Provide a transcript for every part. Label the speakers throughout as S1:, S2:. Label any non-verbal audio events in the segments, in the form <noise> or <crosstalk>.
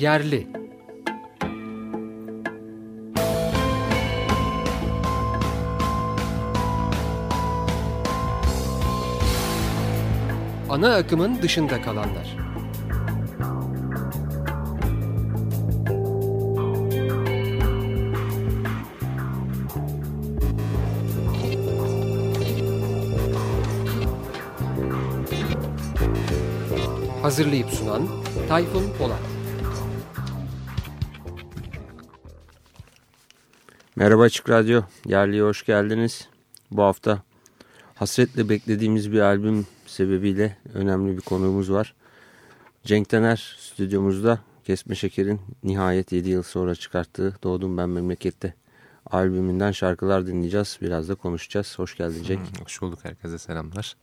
S1: Yerli Ana akımın dışında kalanlar Hazırlayıp sunan Tayfun Polat.
S2: Merhaba Açık Radyo, yerliye hoş geldiniz. Bu hafta hasretle beklediğimiz bir albüm sebebiyle önemli bir konuğumuz var. Cenk Tener stüdyomuzda Kesme Şeker'in nihayet 7 yıl sonra çıkarttığı Doğdum Ben Memleket'te albümünden şarkılar dinleyeceğiz. Biraz da konuşacağız. Hoş geldin Cenk.
S3: Hmm, hoş bulduk herkese selamlar.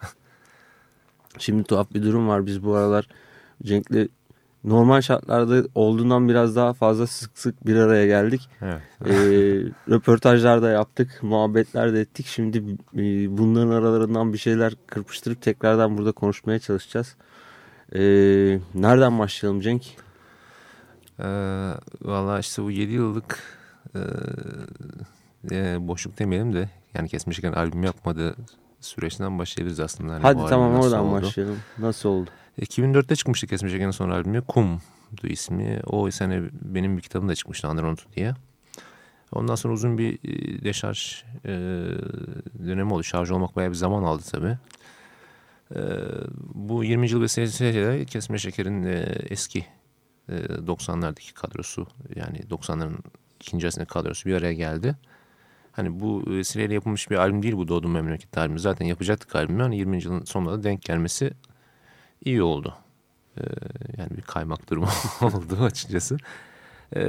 S2: Şimdi tuhaf bir durum var. Biz bu aralar Cenk'le normal şartlarda olduğundan biraz daha fazla sık sık bir araya geldik.
S3: Evet.
S2: e, <laughs> röportajlar da yaptık, muhabbetler de ettik. Şimdi e, bunların aralarından bir şeyler kırpıştırıp tekrardan burada konuşmaya çalışacağız. E, nereden başlayalım Cenk?
S3: Ee, Valla işte bu 7 yıllık e, e, boşluk demeyelim de yani kesmişken albüm yapmadığı süreçten başlayabiliriz aslında. Hani
S2: Hadi tamam oradan
S3: oldu?
S2: başlayalım. Nasıl oldu?
S3: 2004'te çıkmıştı Kesme Şeker'in son albümü. Kum'du ismi. O sene benim bir kitabım da çıkmıştı Undernote diye. Ondan sonra uzun bir e, deşarj e, dönemi oldu. Şarj olmak bayağı bir zaman aldı tabii. E, bu 20. yıl vesilesiyle Kesme Şeker'in e, eski e, 90'lardaki kadrosu yani 90'ların ikinci arasındaki kadrosu bir araya geldi. Hani bu vesileyle yapılmış bir albüm değil bu Doğdum Memleket albümü. Zaten yapacaktık albümü. Hani 20. yılın sonunda da denk gelmesi iyi oldu. Ee, yani bir kaymak durumu <laughs> oldu açıkçası. Ee,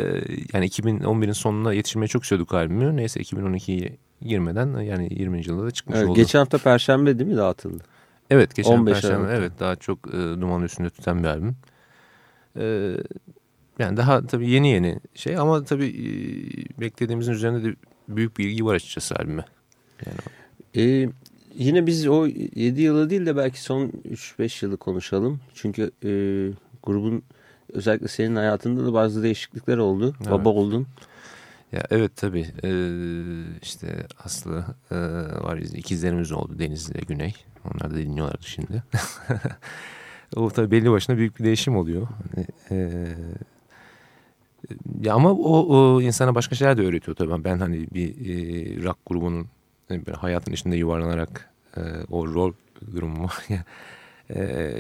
S3: yani 2011'in sonuna yetişmeye çok istiyorduk albümü. Neyse 2012'ye girmeden yani 20. yılda da çıkmış
S2: Evet,
S3: oldu.
S2: geçen hafta Perşembe değil mi dağıtıldı?
S3: Evet geçen
S2: 15
S3: Perşembe
S2: Aralık'ta.
S3: evet daha çok e, duman üstünde tüten bir albüm. Ee, yani daha tabii yeni yeni şey ama tabii e, beklediğimizin üzerinde de büyük bir ilgi var açıkçası albüme. Yani
S2: Ee, yine biz o 7 yılı değil de belki son 3-5 yılı konuşalım. Çünkü e, grubun özellikle senin hayatında da bazı değişiklikler oldu.
S3: Evet.
S2: Baba oldun.
S3: Ya evet tabii ee, işte Aslı ee, var ikizlerimiz oldu Deniz ile Güney. Onlar da dinliyorlardı şimdi. <laughs> o tabii belli başına büyük bir değişim oluyor. Hani, ee, ya ama o, o insana başka şeyler de öğretiyor tabii. Ben hani bir e, rock grubunun hani böyle hayatın içinde yuvarlanarak e, o rol durumu e,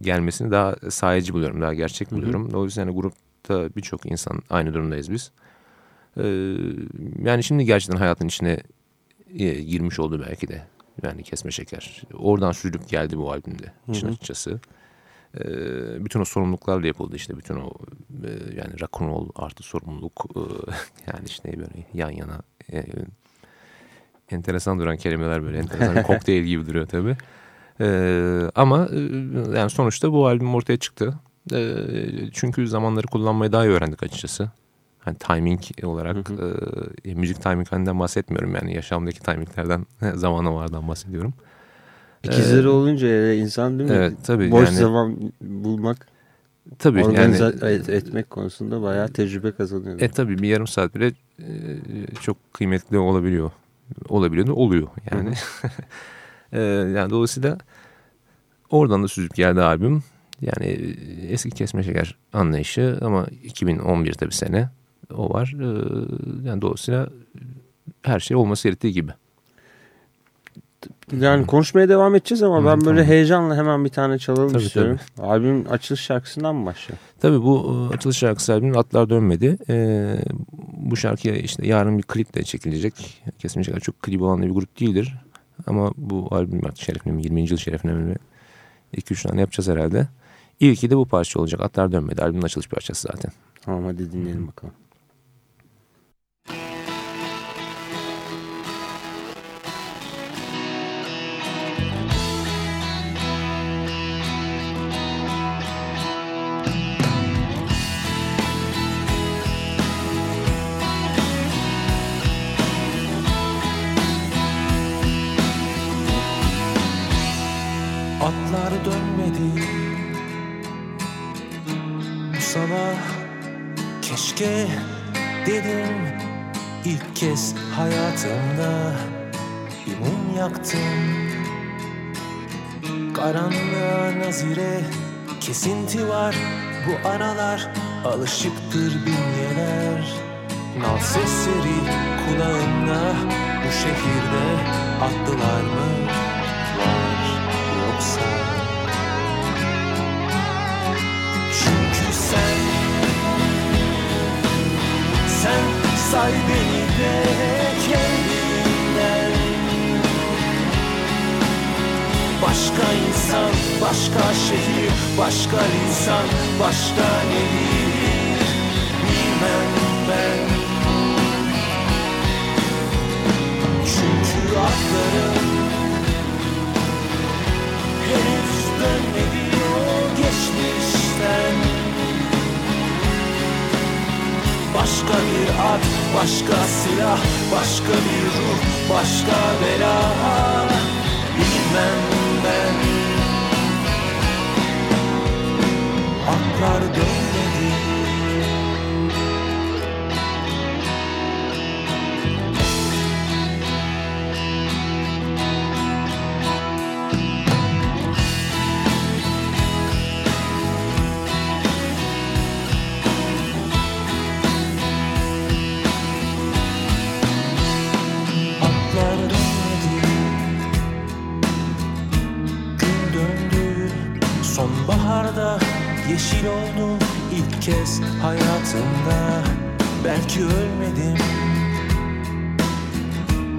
S3: gelmesini daha sahici buluyorum. Daha gerçek buluyorum. O yüzden hani grupta birçok insan aynı durumdayız biz. Ee, yani şimdi gerçekten hayatın içine e, girmiş oldu belki de. Yani kesme şeker. Oradan süzülüp geldi bu albümde için
S2: Hı hı.
S3: açıkçası. Ee, bütün o sorumluluklarla yapıldı işte. Bütün o e, yani rock'n'roll artı sorumluluk e, <laughs> yani işte böyle yan yana e, enteresan duran kelimeler böyle enteresan bir kokteyl gibi duruyor tabii. Ee, ama e, yani sonuçta bu albüm ortaya çıktı. Ee, çünkü zamanları kullanmayı daha iyi öğrendik açıkçası. Hani timing olarak
S2: Hı
S3: e, müzik timinginden bahsetmiyorum yani yaşamdaki timinglerden <laughs> zamana vardan bahsediyorum.
S2: İkizleri olunca ya insan değil mi?
S3: Evet tabii
S2: Boş
S3: yani
S2: zaman bulmak,
S3: tabii
S2: organize
S3: yani
S2: et- etmek konusunda bayağı tecrübe kazanıyor.
S3: e tabii bir yarım saat bile e, çok kıymetli olabiliyor. Olabiliyor da oluyor yani. <laughs> E, yani dolayısıyla oradan da süzüp geldi albüm. Yani e, eski kesme şeker anlayışı ama 2011 tabii sene o var. E, yani dolayısıyla her şey olması gerektiği gibi.
S2: Yani konuşmaya devam edeceğiz ama
S3: Hı,
S2: ben böyle
S3: tamam.
S2: heyecanla hemen bir tane çalalım
S3: Tabii,
S2: istiyorum. Albümün açılış şarkısından mı başlayalım?
S3: Tabii bu e, açılış şarkısı albümün Atlar Dönmedi. E, bu şarkıya işte yarın bir klip de çekilecek. Kesinlikle çok klip olan bir grup değildir. Ama bu albüm artık şerefine 20. yıl şerefine 2-3 tane yapacağız herhalde. İlki de bu parça olacak. Atlar Dönmedi. Albümün açılış parçası zaten.
S2: Tamam hadi dinleyelim bakalım.
S4: Atlar dönmedi. Bu sabah Keşke dedim. İlk kez hayatımda bir mum yaktım Karanlığa nazire kesinti var. Bu aralar alışıktır bünyeler Nal sesleri kulağımda bu şehirde attılar mı say beni de kendinden. Başka insan, başka şehir, başka insan, başka nedir bilmem ben. Çünkü atlarım henüz dönmedi o geçmişten Başka bir at, başka silah, başka bir ruh, başka bela. Bilmem ben. Atlar dönmedi Sonbaharda yeşil oldu ilk kez hayatımda. Belki ölmedim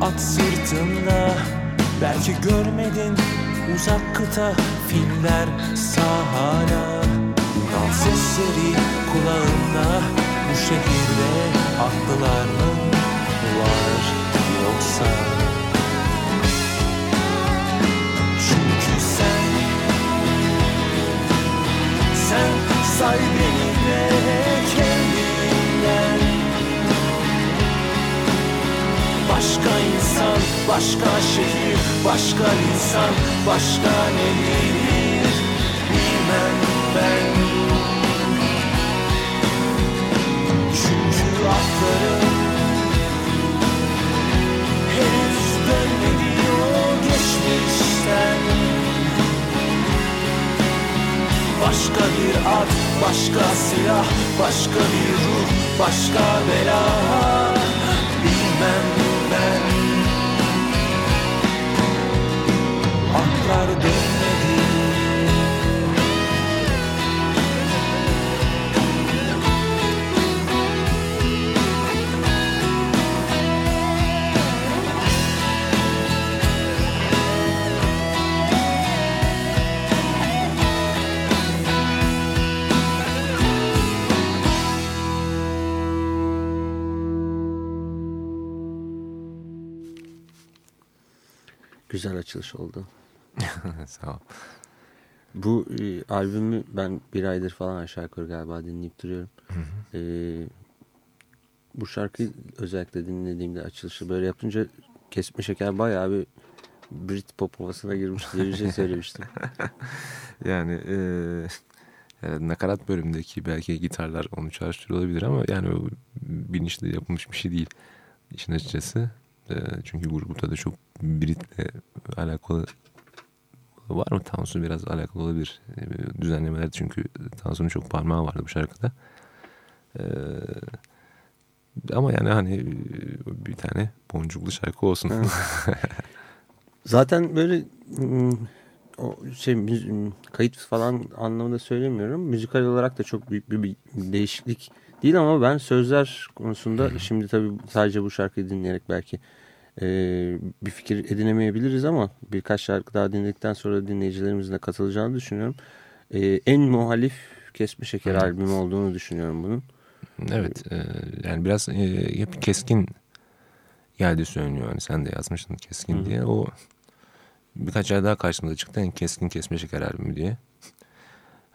S4: At sırtında Belki görmedin uzak kıta Filler sahada. Dal sesleri kulağımda Bu şehirde atlılar mı? Var yoksa Sen say beni de kendinden. Başka insan, başka şehir, başka insan, başka nedir bilmem ben. Çünkü atlarım henüz dönmedi o geçmişten Başka bir at, başka silah, başka bir ruh, başka bela. Bilmem ben Atlar dönmedi
S2: Güzel açılış oldu. <laughs>
S3: Sağ ol.
S2: Bu e, albümü ben bir aydır falan aşağı yukarı galiba dinleyip duruyorum. E, bu şarkıyı özellikle dinlediğimde açılışı böyle yapınca Kesme Şeker bayağı bir Brit pop havasına girmiş diye bir şey söylemiştim. <laughs>
S3: Yani e, yani nakarat bölümündeki belki gitarlar onu çağrıştırıyor olabilir ama yani bilinçli yapılmış bir şey değil işin açıkçası. E, çünkü grupta da çok Brit'le alakalı var mı? Tansu biraz alakalı olabilir. E, düzenlemeler çünkü Tansu'nun çok parmağı vardı bu şarkıda. E, ama yani hani bir tane boncuklu şarkı olsun. <laughs>
S2: Zaten böyle hmm, o şey kayıt falan anlamında söylemiyorum. Müzikal olarak da çok büyük bir değişiklik değil ama ben sözler konusunda şimdi tabii sadece bu şarkıyı dinleyerek belki e, bir fikir edinemeyebiliriz ama birkaç şarkı daha dinledikten sonra dinleyicilerimizin de katılacağını düşünüyorum. E, en muhalif Kesme Şeker
S3: Hı.
S2: albümü olduğunu düşünüyorum bunun.
S3: Evet e, yani biraz e, hep keskin geldi söyleniyor. Hani sen de yazmıştın keskin
S2: Hı hı.
S3: diye. O birkaç ay daha karşımıza çıktı. En keskin kesme şeker albümü diye.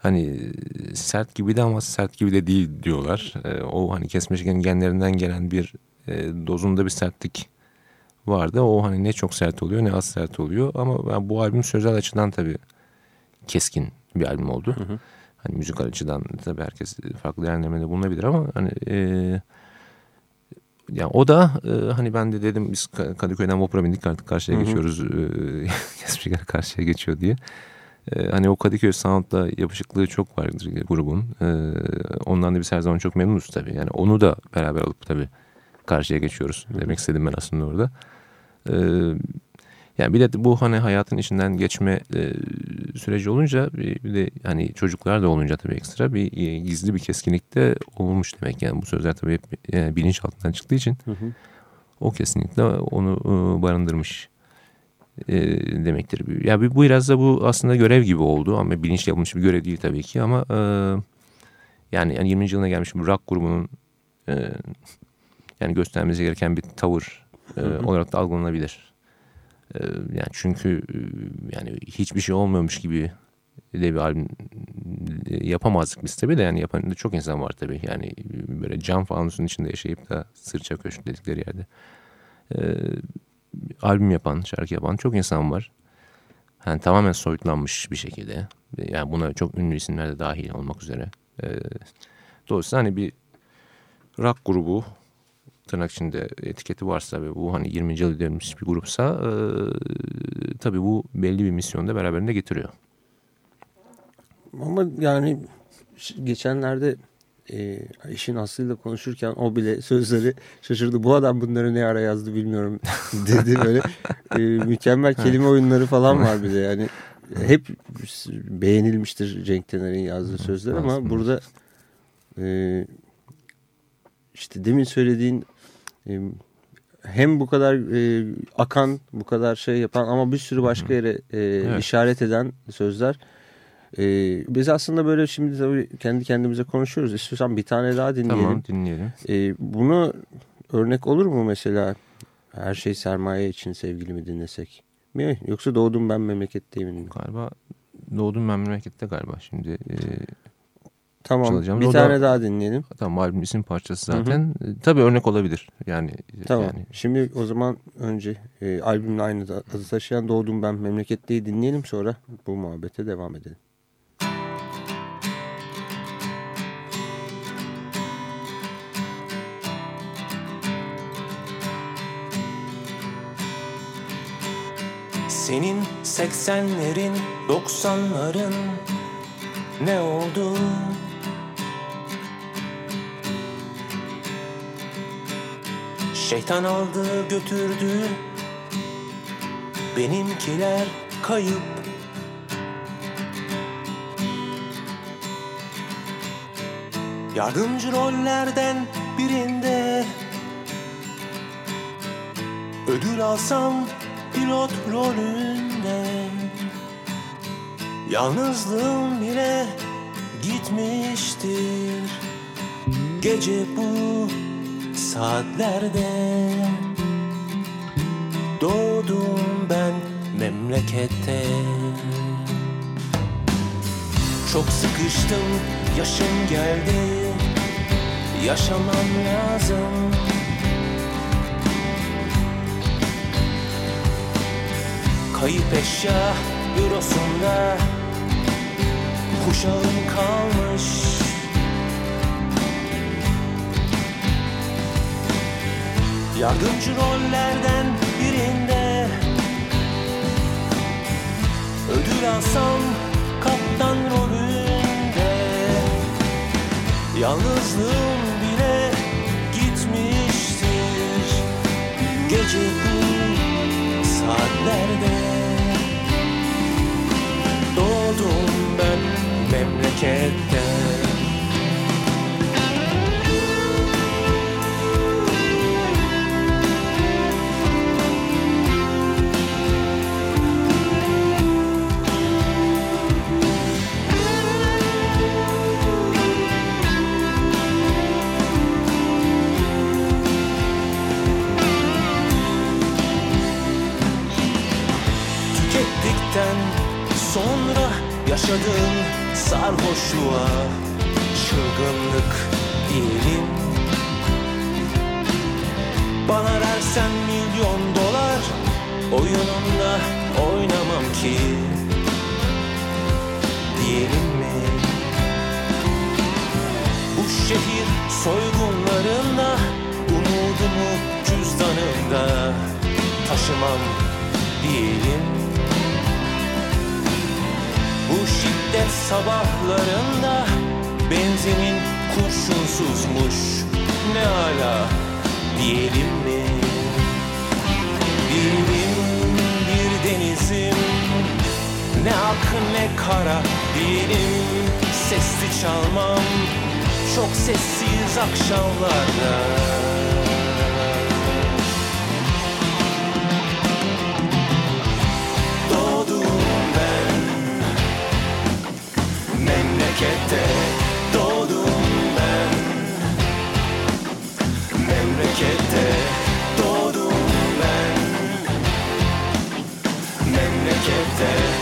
S3: Hani sert gibi de ama sert gibi de değil diyorlar. E, o hani kesme şekerin genlerinden gelen bir e, dozunda bir sertlik vardı. O hani ne çok sert oluyor ne az sert oluyor. Ama ben bu albüm sözel açıdan tabii keskin bir albüm oldu.
S2: Hı hı.
S3: Hani müzikal açıdan tabii herkes farklı değerlendirmede bulunabilir ama hani e, yani o da e, hani ben de dedim biz Kadıköy'den vapura bindik artık karşıya
S2: Hı hı.
S3: geçiyoruz. E, <laughs> Kesmişler karşıya geçiyor diye. E, hani o Kadıköy Sound'la yapışıklığı çok vardır grubun. E, ondan da biz her zaman çok memnunuz tabii. Yani onu da beraber alıp tabii karşıya geçiyoruz. Demek istedim ben aslında orada. E, yani bir de bu hani hayatın içinden geçme e, süreci olunca bir, bir de hani çocuklar da olunca tabii ekstra bir e, gizli bir keskinlik de olmuş demek. Yani bu sözler tabii hep e, bilinç altından çıktığı için
S2: Hı hı.
S3: o kesinlikle onu e, barındırmış e, demektir. Ya bu biraz da bu aslında görev gibi oldu ama bilinçli yapılmış bir görev değil tabii ki ama e, yani, yani 20. yılına gelmiş bir rock grubunun e, yani göstermesi gereken bir tavır e, olarak da algılanabilir. E, yani çünkü e, yani hiçbir şey olmuyormuş gibi de bir albüm yapamazdık biz tabii de yani yapan da çok insan var tabii. Yani böyle cam fanusun içinde yaşayıp da sırça köşk dedikleri yerde e, albüm yapan, şarkı yapan çok insan var. Yani tamamen soyutlanmış bir şekilde. Yani buna çok ünlü isimler de dahil olmak üzere. E, dolayısıyla hani bir rock grubu tırnak içinde etiketi varsa ve bu hani 20. yıl dönmüş bir grupsa e, tabii bu belli bir misyonu da beraberinde getiriyor.
S2: Ama yani geçenlerde e, işin aslıyla konuşurken o bile sözleri şaşırdı. Bu adam bunları ne ara yazdı bilmiyorum <laughs> dedi böyle. E, mükemmel kelime oyunları falan var bir de <laughs> yani. Hep beğenilmiştir Cenk Tener'in yazdığı sözler ama burada e, işte demin söylediğin e, hem bu kadar e, akan, bu kadar şey yapan ama bir sürü başka yere e, işaret eden sözler. E, biz aslında böyle şimdi tabii kendi kendimize konuşuyoruz. İstiyorsan bir tane daha dinleyelim.
S3: Tamam dinleyelim.
S2: E, bunu örnek olur mu mesela her şey sermaye için sevgilimi dinlesek? Mi? Yoksa doğdum ben memleketteyim. mi?
S3: Galiba doğdum ben memlekette galiba şimdi. E,
S2: Tamam
S3: Çalacağım.
S2: bir
S3: O da-
S2: tane daha dinleyelim.
S3: tamam albüm isim parçası zaten. E, tabii örnek olabilir. Yani
S2: Tamam.
S3: yani
S2: Şimdi o zaman önce e, albümle aynı adı taşıyan Doğdum Ben Memlekette'yi dinleyelim sonra bu muhabbete devam edelim.
S4: Senin seksenlerin, doksanların ne oldu? Şeytan aldı götürdü Benimkiler kayıp Yardımcı rollerden birinde Ödül alsam pilot rolünde. Yalnızlığım bile gitmiştir Gece bu saatlerde. Doğdum ben memlekette Çok sıkıştım yaşım geldi. Yaşamam lazım Kayıp eşya bürosunda Kuşağım kalmış. Yardımcı rollerden birinde Ödül alsam kaptan rolünde. Yalnızlığım bile gitmiştir. Gece bu saatlerde Doğdum ben memlekette Yaşadığım sarhoşluğa çılgınlık diyelim Bana versen milyon dolar oyununda oynamam ki. Diyelim mi? Bu şehir soygunlarında umudumu cüzdanımda taşımam diyelim. Şiddet sabahlarında benzinin kurşunsuzmuş. Ne ala diyelim mi? Diyelim bir denizim. Ne ak ne kara diyelim. Sesli çalmam çok sessiz akşamlarda memlekette doğdum ben. Memlekette doğdum ben. Memlekette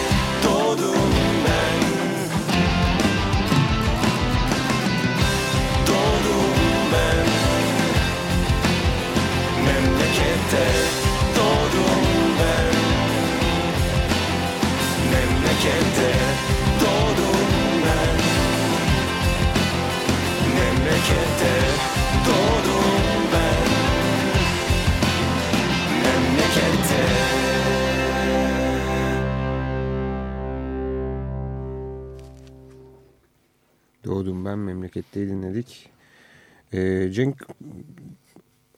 S4: Doğdum ben memlekette
S2: dinledik. Ee, Cenk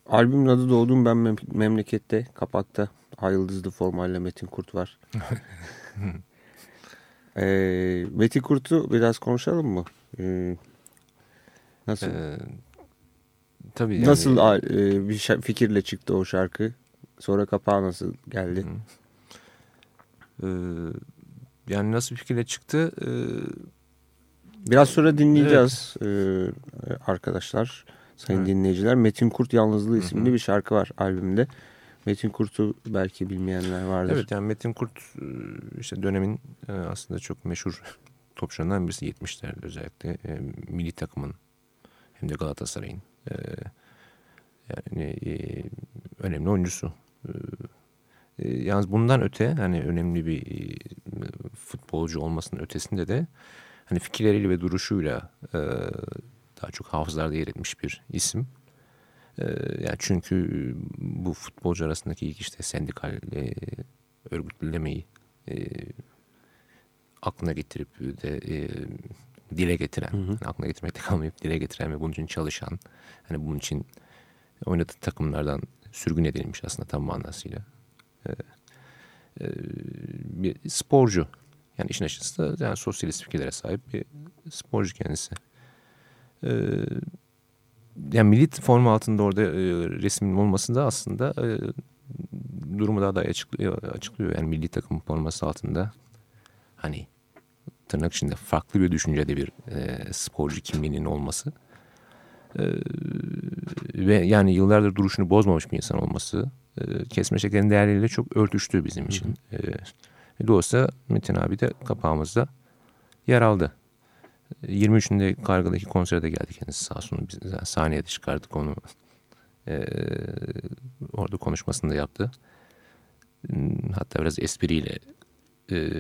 S2: albümün adı Doğdum ben Mem- memlekette. Kapakta Ay Yıldızlı formayla Metin Kurt var. <laughs> ee, Metin Kurt'u biraz konuşalım mı? Ee, nasıl
S3: Ee, tabii yani,
S2: nasıl e, bir fikirle çıktı o şarkı? Sonra kapağı nasıl geldi?
S3: Ee, yani nasıl bir fikirle çıktı? Ee,
S2: Biraz sonra dinleyeceğiz ee, arkadaşlar, sayın
S3: Evet.
S2: dinleyiciler. Metin Kurt Yalnızlığı isimli bir şarkı var albümde. Metin Kurt'u belki bilmeyenler vardır.
S3: Evet yani Metin Kurt e, işte dönemin e, aslında çok meşhur topçularından birisi 70'lerde özellikle e, milli takımın hem de Galatasaray'ın e, yani e, önemli oyuncusu. E, e, yalnız bundan öte hani önemli bir e, futbolcu olmasının ötesinde de hani fikirleriyle ve duruşuyla e, daha çok hafızalarda yer etmiş bir isim. E, yani çünkü bu futbolcu arasındaki ilk işte sendikal e, örgütlemeyi e, aklına getirip de e, dile getiren, yani aklına getirmekte kalmayıp dile getiren ve bunun için çalışan, hani bunun için oynadığı takımlardan sürgün edilmiş aslında tam manasıyla. E, e, bir sporcu. Yani işin açıkçası da yani sosyalist fikirlere sahip bir sporcu kendisi. E, yani milli forma altında orada e, resmin olması da aslında e, durumu daha da açıklıyor, açıklıyor. Yani milli takım forması altında hani tırnak içinde farklı bir düşüncede bir e, sporcu kimliğinin olması e, ve yani yıllardır duruşunu bozmamış bir insan olması e, kesme şekerin değerleriyle çok örtüştü bizim için. E, dolayısıyla Metin abi de kapağımızda yer aldı. 23'ünde Kargı'daki konserde geldi kendisi sağ olsun. Biz yani sahneye de çıkardık onu. Ee, orada konuşmasını da yaptı. Hatta biraz espriyle e,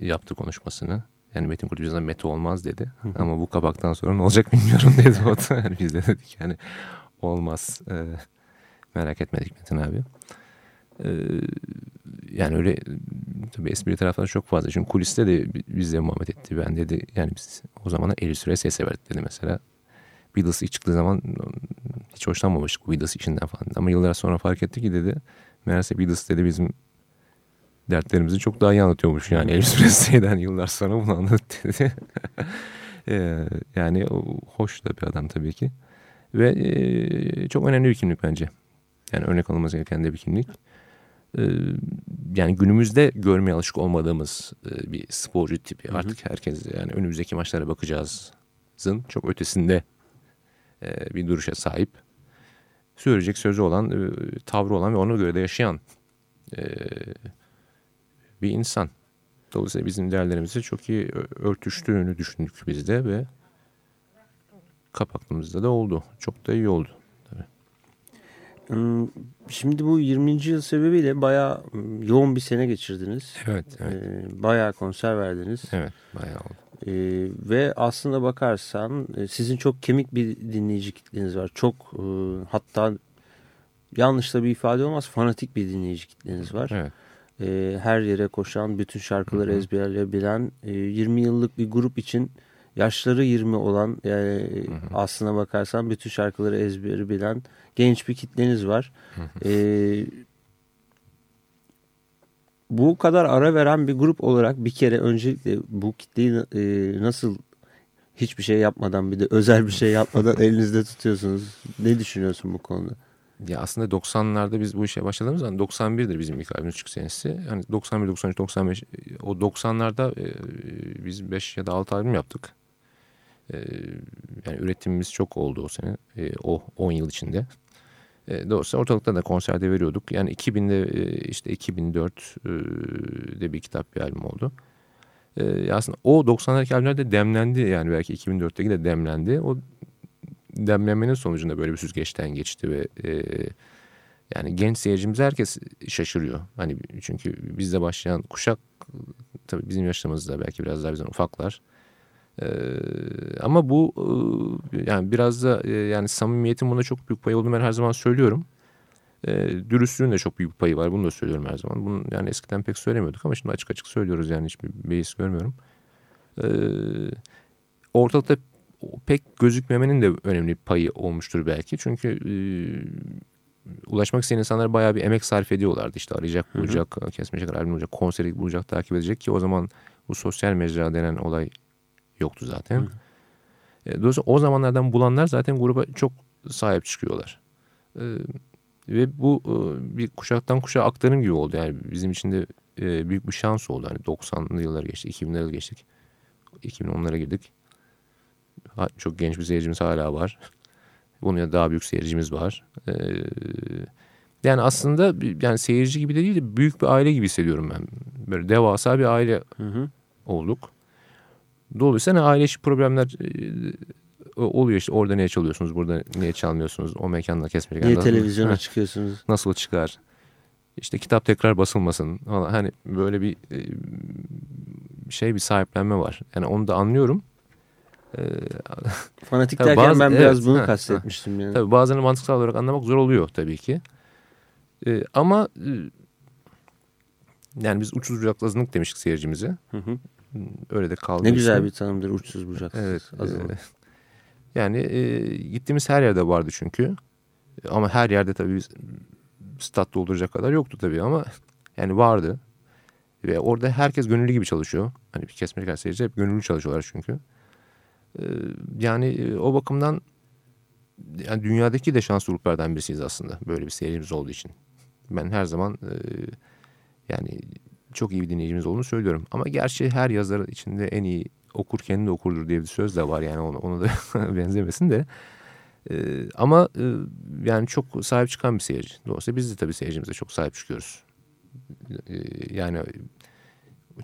S3: yaptı konuşmasını. Yani Metin Kurt bizden Mete olmaz dedi. Ama bu kabaktan sonra ne olacak bilmiyorum <laughs> dedi o da. Yani biz de dedik yani olmaz. Ee, merak etmedik Metin abi. Ee, yani öyle tabii espri tarafları çok fazla. Çünkü kuliste de bizle muhabbet etti. Ben dedi yani biz o zamana Elif Süre ses severdik dedi mesela. Beatles ilk çıktığı zaman hiç hoşlanmamıştık bu Beatles işinden falan. Ama yıllar sonra fark etti ki dedi. Meğerse Beatles dedi bizim dertlerimizi çok daha iyi anlatıyormuş. Yani Elvis Presley'den yıllar sonra bunu anladı dedi. <laughs> Yani hoş da bir adam tabii ki. Ve çok önemli bir kimlik bence. Yani örnek alınması gereken de bir kimlik. Ee, yani günümüzde görmeye alışık olmadığımız e, bir sporcu tipi. Artık herkes yani önümüzdeki maçlara bakacağızın çok ötesinde e, bir duruşa sahip. Söyleyecek sözü olan, e, tavrı olan ve ona göre de yaşayan e, bir insan. Dolayısıyla bizim değerlerimizi çok iyi örtüştüğünü düşündük biz de ve kapaklığımızda da oldu. Çok da iyi oldu.
S2: Hmm, Şimdi bu 20. yıl sebebiyle bayağı hmm, yoğun bir sene geçirdiniz.
S3: Evet, evet.
S2: Ee, Bayağı konser verdiniz.
S3: Evet, bayağı oldu.
S2: E, ve aslında bakarsan e, sizin çok kemik bir dinleyici kitleniz var. Çok e, hatta yanlış da bir ifade olmaz fanatik bir dinleyici kitleniz var.
S3: Evet.
S2: E, her yere koşan, bütün şarkıları ezberleyebilen, e, 20 yıllık bir grup için yaşları 20 olan, yani aslına bakarsan bütün şarkıları ezberi bilen genç bir kitleniz var. E, bu kadar ara veren bir grup olarak bir kere öncelikle bu kitleyi e, nasıl hiçbir şey yapmadan bir de özel bir şey yapmadan <laughs> elinizde tutuyorsunuz? Ne düşünüyorsun bu konuda?
S3: Ya aslında 90'larda biz bu işe başladığımız zaman 91'dir bizim ilk albümümüz çık senesi. Hani 91, 93, 95 o 90'larda e, biz 5 ya da 6 albüm yaptık. E, yani üretimimiz çok oldu o sene. E, o 10 yıl içinde. E, doğrusu ortalıkta da konserde veriyorduk. Yani 2000'de e, işte 2004'de bir kitap bir albüm oldu. E, aslında o 90'lardaki albümler de demlendi yani belki 2004'teki de demlendi. O demlenmenin sonucunda böyle bir süzgeçten geçti ve e, yani genç seyircimiz herkes şaşırıyor. Hani çünkü bizde başlayan kuşak tabii bizim yaşlarımızda belki biraz daha bizden ufaklar. Ee, ama bu e, yani biraz da e, yani samimiyetin bunda çok büyük payı olduğunu ben her zaman söylüyorum. E, dürüstlüğün de çok büyük payı var. Bunu da söylüyorum her zaman. Bunu yani eskiden pek söylemiyorduk ama şimdi açık açık söylüyoruz yani hiçbir beis görmüyorum. E, ortalıkta pek gözükmemenin de önemli payı olmuştur belki. Çünkü e, ulaşmak isteyen insanlar bayağı bir emek sarf ediyorlardı. İşte arayacak, bulacak, kesmeyecek, albüm bulacak, konseri bulacak, takip edecek ki o zaman bu sosyal mecra denen olay yoktu zaten. Hı. E, dolayısıyla o zamanlardan bulanlar zaten gruba çok sahip çıkıyorlar. E, ve bu e, bir kuşaktan kuşağa aktarım gibi oldu. Yani bizim için de e, büyük bir şans oldu. Hani 90'lı yıllar geçti, 2000'leri geçtik. 2010'lara girdik. Ha, çok genç bir seyircimiz hala var. <laughs> Bunun ya daha büyük seyircimiz var. Yani aslında yani seyirci gibi de değil de büyük bir aile gibi hissediyorum ben. Böyle devasa bir aile hı hı. olduk. Dolayısıyla aile içi problemler e, oluyor işte orada niye çalıyorsunuz burada niye çalmıyorsunuz o mekanda kesmek.
S2: Niye televizyona çıkıyorsunuz?
S3: Nasıl çıkar? İşte kitap tekrar basılmasın falan hani böyle bir e, şey bir sahiplenme var. Yani onu da anlıyorum. <laughs>
S2: Fanatik derken bazı, ben biraz evet, bunu ha, kastetmiştim. Yani.
S3: Tabii bazen mantıksal olarak anlamak zor oluyor tabii ki. Ee, ama yani biz uçsuz bucaklı azınlık demiştik seyircimize. Hı hı. Öyle de kaldı.
S2: Ne güzel bir tanımdır uçsuz bucaksız.
S3: Evet. E, <laughs> yani e, gittiğimiz her yerde vardı çünkü. Ama her yerde tabii stat dolduracak kadar yoktu tabii ama <laughs> yani vardı. Ve orada herkes gönüllü gibi çalışıyor. Hani bir kesmecek seyirci hep gönüllü çalışıyorlar çünkü. Ee, yani e, o bakımdan yani dünyadaki de şanslı gruplardan birisiyiz aslında. Böyle bir seyircimiz olduğu için. Ben her zaman e, yani çok iyi bir dinleyicimiz olduğunu söylüyorum. Ama gerçi her yazar içinde en iyi okur kendi okurdur diye bir söz de var. Yani onu, onu da <laughs> benzemesin de. Ee, ama e, yani çok sahip çıkan bir seyirci. Dolayısıyla biz de tabii seyircimize çok sahip çıkıyoruz. Ee, yani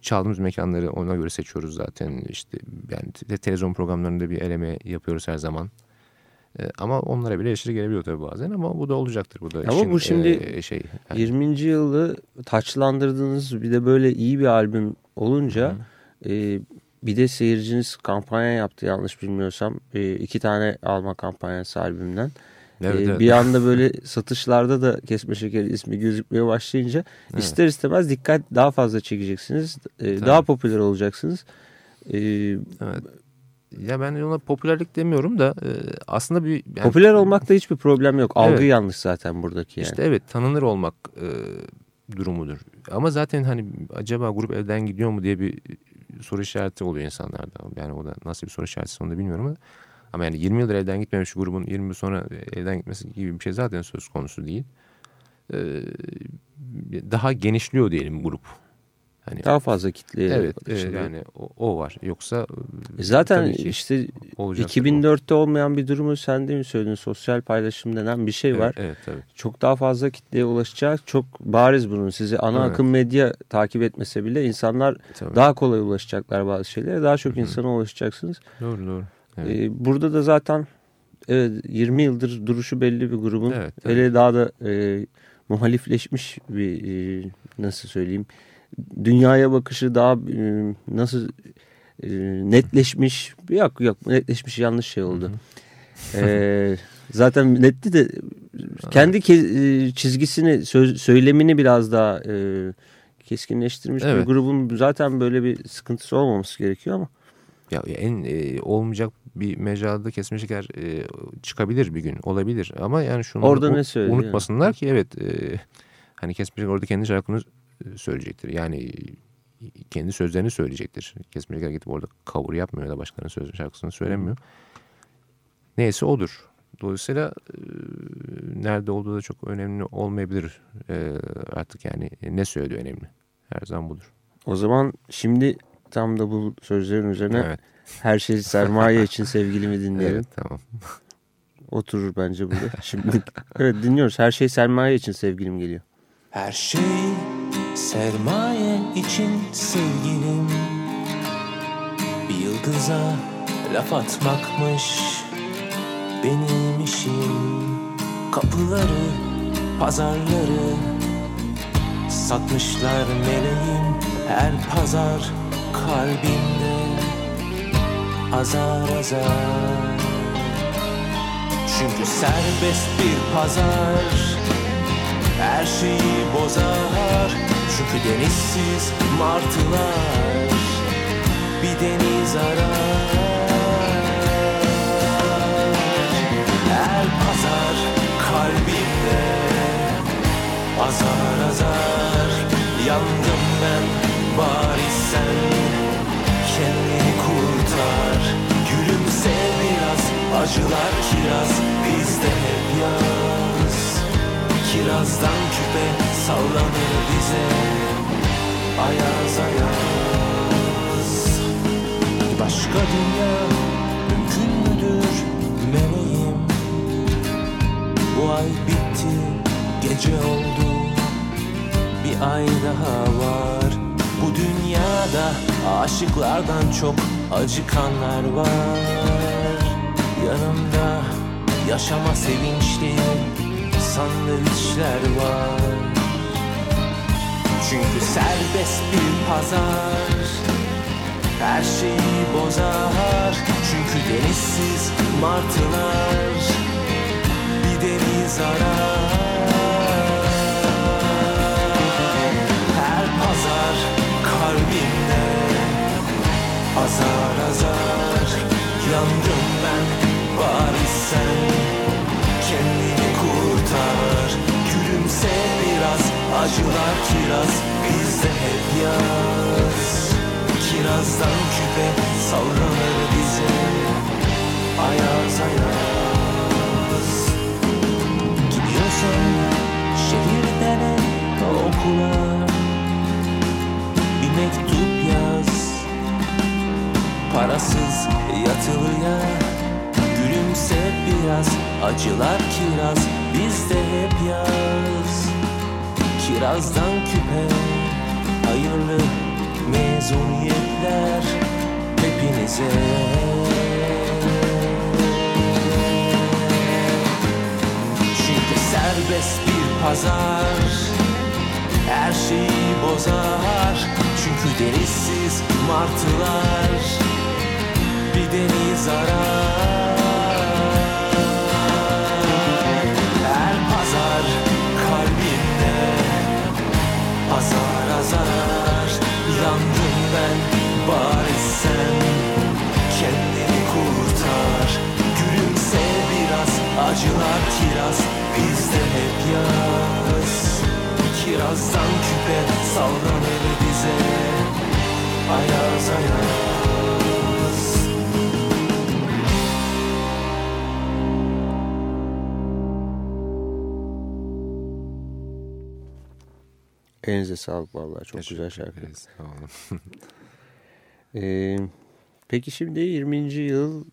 S3: çaldığımız mekanları ona göre seçiyoruz zaten. İşte yani televizyon programlarında bir eleme yapıyoruz her zaman. E, ama onlara bile eleştiri gelebiliyor tabii bazen ama bu da olacaktır. Bu da
S2: ama işin, bu şimdi e, şey, yani. 20. yılı taçlandırdığınız bir de böyle iyi bir albüm olunca e, bir de seyirciniz kampanya yaptı yanlış bilmiyorsam. E, iki tane alma kampanyası albümden. Evet, ee, evet. Bir anda böyle satışlarda da kesme şekeri ismi gözükmeye başlayınca evet. ister istemez dikkat daha fazla çekeceksiniz. Ee, daha popüler olacaksınız.
S3: Ee, evet. Ya ben ona popülerlik demiyorum da e, aslında bir...
S2: Yani, Popüler olmakta hiçbir problem yok. Algı evet. yanlış zaten buradaki yani.
S3: İşte evet tanınır olmak e, durumudur. Ama zaten hani acaba grup evden gidiyor mu diye bir soru işareti oluyor insanlarda. Yani o da nasıl bir soru işareti onu da bilmiyorum ama... Ama yani 20 yıldır evden gitmemiş grubun 20 yıl sonra evden gitmesi gibi bir şey zaten söz konusu değil. Ee, daha genişliyor diyelim grup.
S2: Hani, Daha fazla kitle.
S3: Evet e, yani o, o var. Yoksa
S2: e zaten işte 2004'te o. olmayan bir durumu sen de mi söyledin? Sosyal paylaşım denen bir şey
S3: evet,
S2: var.
S3: Evet, tabii.
S2: Çok daha fazla kitleye ulaşacak. Çok bariz bunun. Sizi ana evet. akım medya takip etmese bile insanlar tabii. daha kolay ulaşacaklar bazı şeylere. Daha çok Hı -hı. insana ulaşacaksınız.
S3: Doğru doğru.
S2: Evet. Ee, burada da zaten evet, 20 yıldır duruşu belli bir grubun. Evet, hele daha da e, muhalifleşmiş bir e, nasıl söyleyeyim dünyaya bakışı daha e, nasıl e, netleşmiş yok yok netleşmiş yanlış şey oldu. E, zaten netti de kendi ke- e, çizgisini söz, söylemini biraz daha e, keskinleştirmiş bir
S3: Evet.
S2: grubun zaten böyle bir sıkıntısı olmaması gerekiyor ama.
S3: Ya ya en e, olmayacak bir mecrada kesme şeker e, çıkabilir bir gün olabilir ama yani şunu
S2: Orada ne
S3: unutmasınlar ki evet e, hani kesme şeker orada kendi şarkını söyleyecektir. Yani e, kendi sözlerini söyleyecektir. Kesme şeker gidip orada cover yapmıyor ya da başkalarının söz şarkısını söylemiyor. Neyse odur. Dolayısıyla e, nerede olduğu da çok önemli olmayabilir e, artık yani ne söylediği önemli. Her zaman budur.
S2: O zaman şimdi tam da bu sözlerin üzerine
S3: Evet.
S2: her şey sermaye için sevgilimi dinleyelim.
S3: Evet tamam.
S2: Oturur bence burada. Şimdi evet dinliyoruz. Her şey sermaye için sevgilim geliyor.
S4: Her şey sermaye için sevgilim. Bir yıldıza laf atmakmış benim işim. Kapıları, pazarları satmışlar meleğim. Her pazar kalbimde azar azar. Çünkü serbest bir pazar her şeyi bozar Çünkü denizsiz martılar Bir deniz arar. Her pazar kalbimde Azar azar. Yandım ben bari sen Kendini kurtar. Gülümse biraz Acılar kiraz Bizde hep yaz Kirazdan küpe sallanır bize. Ayaz ayaz. Başka dünya mümkün müdür? Meleğim Bu ay bitti gece oldu. Bir ay daha var. Bu dünyada aşıklardan çok acıkanlar var. Yanımda yaşama sevinçli sandviçler var. Çünkü serbest bir pazar. Her şeyi bozar. Çünkü denizsiz martılar bir deniz arar Her pazar kalbimde azar azar. Yandım ben bari sen kurtar Gülümse biraz acılar kiraz. Bizde hep yaz. Kirazdan küpe sallanır bize. Ayaz ayaz. Gidiyorsan şehirden okula. Bir mektup yaz. Parasız yatılıya. Gülümse biraz acılar kiraz bizde hep yaz. Kirazdan küpe hayırlı mezuniyetler hepinize. Çünkü serbest bir pazar her şeyi bozar. Çünkü denizsiz martılar bir deniz arar acılar kiraz bizde hep yaz Kirazdan küpe sallanır bize Ayaz ayaz
S2: Elinize sağlık vallahi çok güzel
S3: Teşekkür
S2: şarkı.
S3: ederiz. Sağ olun. <laughs>
S2: Ee, peki şimdi 20. yıl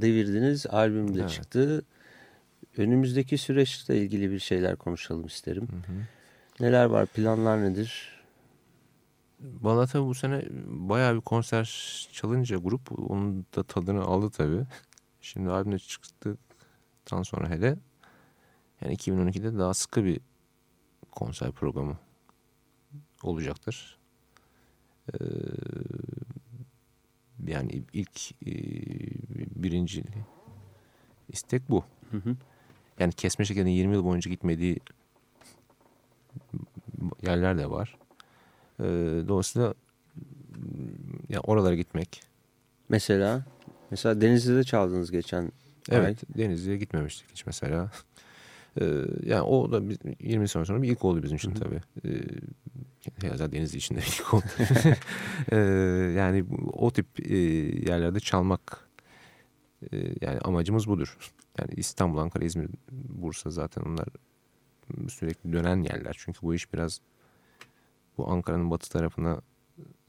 S2: devirdiniz albüm de
S3: Evet.
S2: çıktı. Önümüzdeki süreçle ilgili bir şeyler konuşalım isterim. Neler var planlar nedir?
S3: Valla tabii bu sene bayağı bir konser çalınca grup onun da tadını aldı tabii. Şimdi albümde çıktıktan sonra hele yani 2012'de daha sıkı bir konser programı olacaktır. Ee, yani ilk e, birinci istek bu.
S2: Hı hı.
S3: Yani kesme şekerin 20 yıl boyunca gitmediği yerler de var. E, dolayısıyla ya oralara gitmek.
S2: Mesela mesela Denizli'de çaldınız geçen
S3: Evet Denizli'ye gitmemiştik hiç mesela. E, yani o da biz- 20 sene sonra bir ilk oldu bizim için tabii. E, ya <laughs> zaten Denizli için de bir ilk oldu. E, yani o tip e, yerlerde çalmak e, yani amacımız budur. Yani İstanbul, Ankara, İzmir, Bursa zaten onlar sürekli dönen yerler. Çünkü bu iş biraz bu Ankara'nın batı tarafına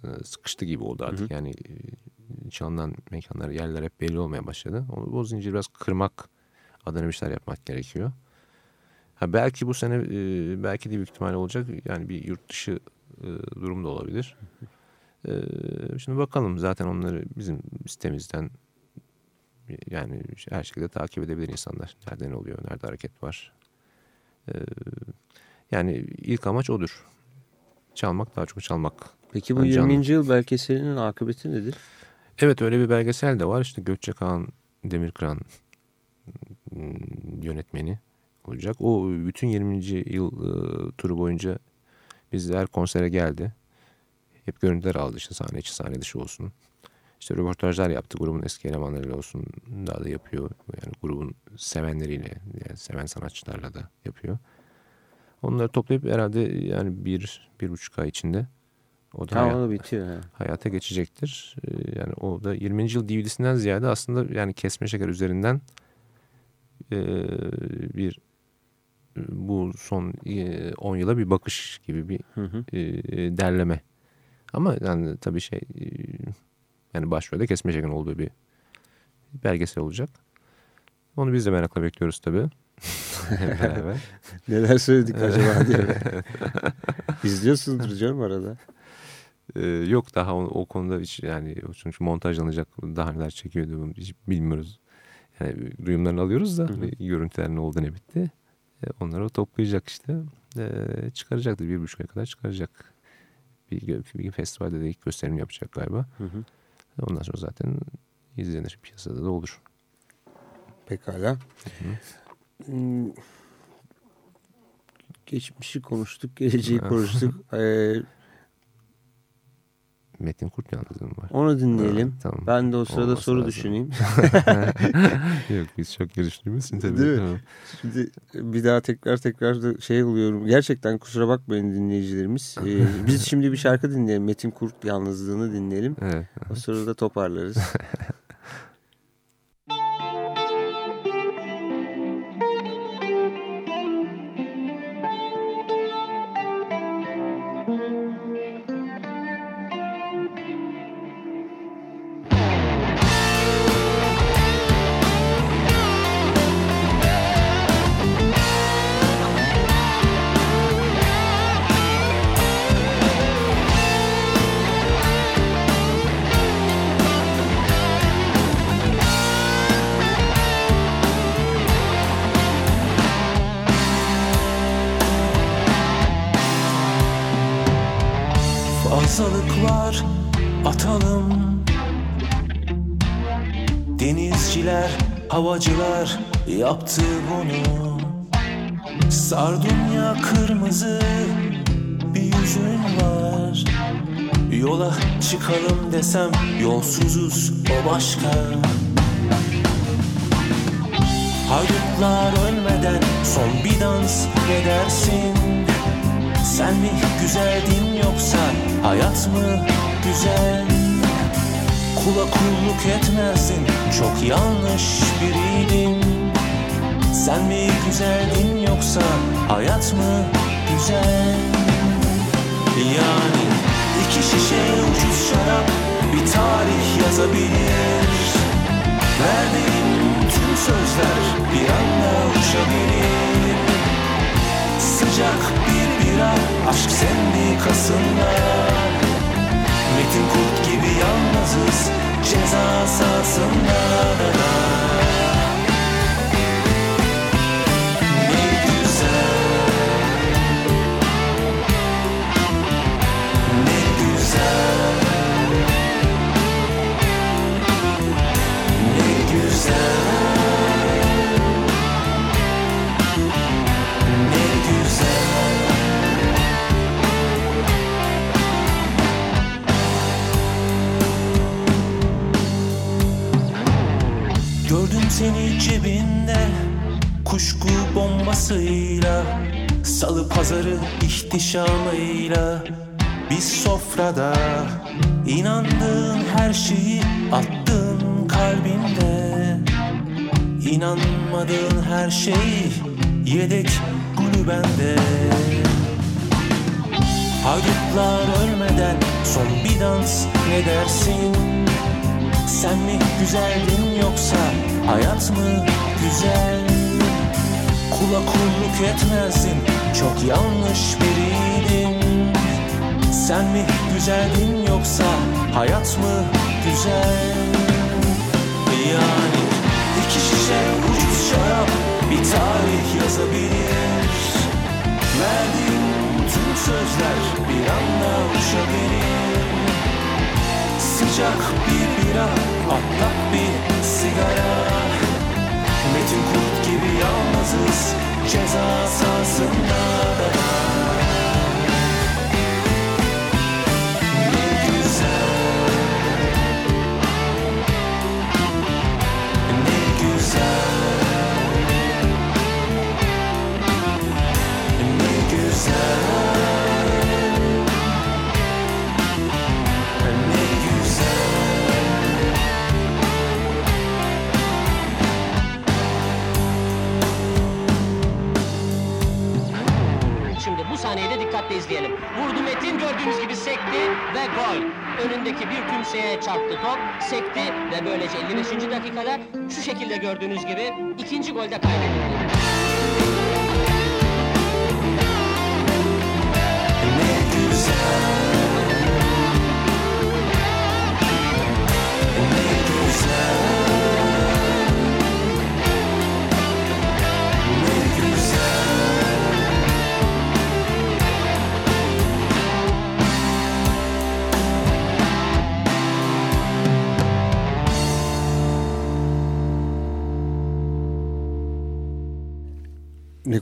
S3: e, sıkıştı gibi oldu artık. Yani e, çalınan mekanlar, yerler hep belli olmaya başladı. O, o zinciri biraz kırmak adına bir şeyler yapmak gerekiyor. Ha belki bu sene e, belki de büyük ihtimalle olacak. Yani bir yurt dışı e, durum da olabilir. <laughs> E, şimdi bakalım zaten onları bizim sitemizden yani her şekilde takip edebilir insanlar. Nerede ne oluyor, nerede hareket var. E, yani ilk amaç odur. Çalmak daha çok çalmak.
S2: Peki bu
S3: Canlı.
S2: 20. yıl belgeselinin akıbeti nedir?
S3: Evet öyle bir belgesel de var. İşte Gökçekan Demirkıran mm, yönetmeni olacak. O bütün 20. yıl e, turu boyunca bizler konsere geldi. Hep görüntüler aldı işte sahne içi sahne dışı olsun. İşte röportajlar yaptı grubun eski elemanlarıyla olsun daha da yapıyor. Yani grubun sevenleriyle yani seven sanatçılarla da yapıyor. Onları toplayıp herhalde yani bir, bir buçuk ay içinde o da hayat-
S2: Tamam bitiyor. Ha.
S3: hayata geçecektir. Ee, Yani o da 20. yıl DVD'sinden ziyade aslında yani kesme şeker üzerinden e, bir e, bu son e, 10 yıla bir bakış gibi bir
S2: Hı hı.
S3: e, derleme. Ama yani tabii şey e, yani başrolde kesme şekerin olduğu bir belgesel olacak. Onu biz de merakla bekliyoruz tabii. <laughs> <laughs>
S2: Neler söyledik acaba diye. <laughs> İzliyorsunuzdur canım arada.
S3: Ee, yok daha o, o konuda hiç yani çünkü montajlanacak daha neler çekiyordu hiç bilmiyoruz. Yani duyumlarını alıyoruz da
S2: Hı hı.
S3: görüntüler ne oldu ne bitti. E, onları toplayacak işte. E, çıkaracaktır bir buçuk ay kadar çıkaracak. Bir, gö- bir festivalde de ilk gösterim yapacak galiba.
S2: Hı hı.
S3: Ondan sonra zaten izlenir piyasada da olur.
S2: Pekala. Hmm, Geçmişi konuştuk, geleceği <laughs> konuştuk. Ee,
S3: Metin Kurt yalnızlığım var.
S2: onu dinleyelim.
S3: Ha, tamam.
S2: Ben de o sırada
S3: Olması
S2: soru
S3: lazım.
S2: düşüneyim. <laughs>
S3: Yok biz çok görüştüğümüz için tabii.
S2: Değil mi?
S3: Tamam.
S2: Şimdi bir daha tekrar tekrar da şey oluyorum. Gerçekten kusura bakmayın dinleyicilerimiz. <laughs> Ee, biz şimdi bir şarkı dinleyelim. Metin Kurt yalnızlığını dinleyelim.
S3: Evet.
S2: O sırada toparlarız. <laughs>
S4: Denizciler, havacılar yaptı bunu Sardunya kırmızı bir yüzün var Yola çıkalım desem yolsuzuz o başka Haydutlar ölmeden son bir dans ne dersin? Sen mi güzeldin yoksa hayat mı güzel? Kula kulluk etmezdin çok yanlış biriydin. Sen mi güzeldin yoksa hayat mı güzel? Yani iki şişe ucuz şarap bir tarih yazabilir. Verdiğim tüm sözler bir anda uçabilir. Sıcak bir bira aşk sendikasında Metin Kurt gibi yalnızız. Ceza sahasında Ne cebinde Kuşku bombasıyla Salı pazarı ihtişamıyla. Bir sofrada inandığın her şeyi attın kalbinde. İnanmadığın her şey yedek kulübende Haydutlar ölmeden son bir dans ne dersin? Sen mi güzeldin yoksa hayat mı güzel? Kula kulluk etmezdin çok yanlış biriydin Sen mi güzeldin yoksa hayat mı güzel? Yani iki şişe ucuz şarap bir tarih yazabilir Verdiğim tüm sözler bir anda uçabilir Sıcak bir bira, patlak bir sigara. Metin Kurt gibi yalnızız ceza sahasında da. Ne
S5: gördüğünüz gibi sekti ve gol. Önündeki bir tümseye çarptı top, sekti ve böylece 55. dakikada şu şekilde gördüğünüz gibi ikinci golde kaydedildi.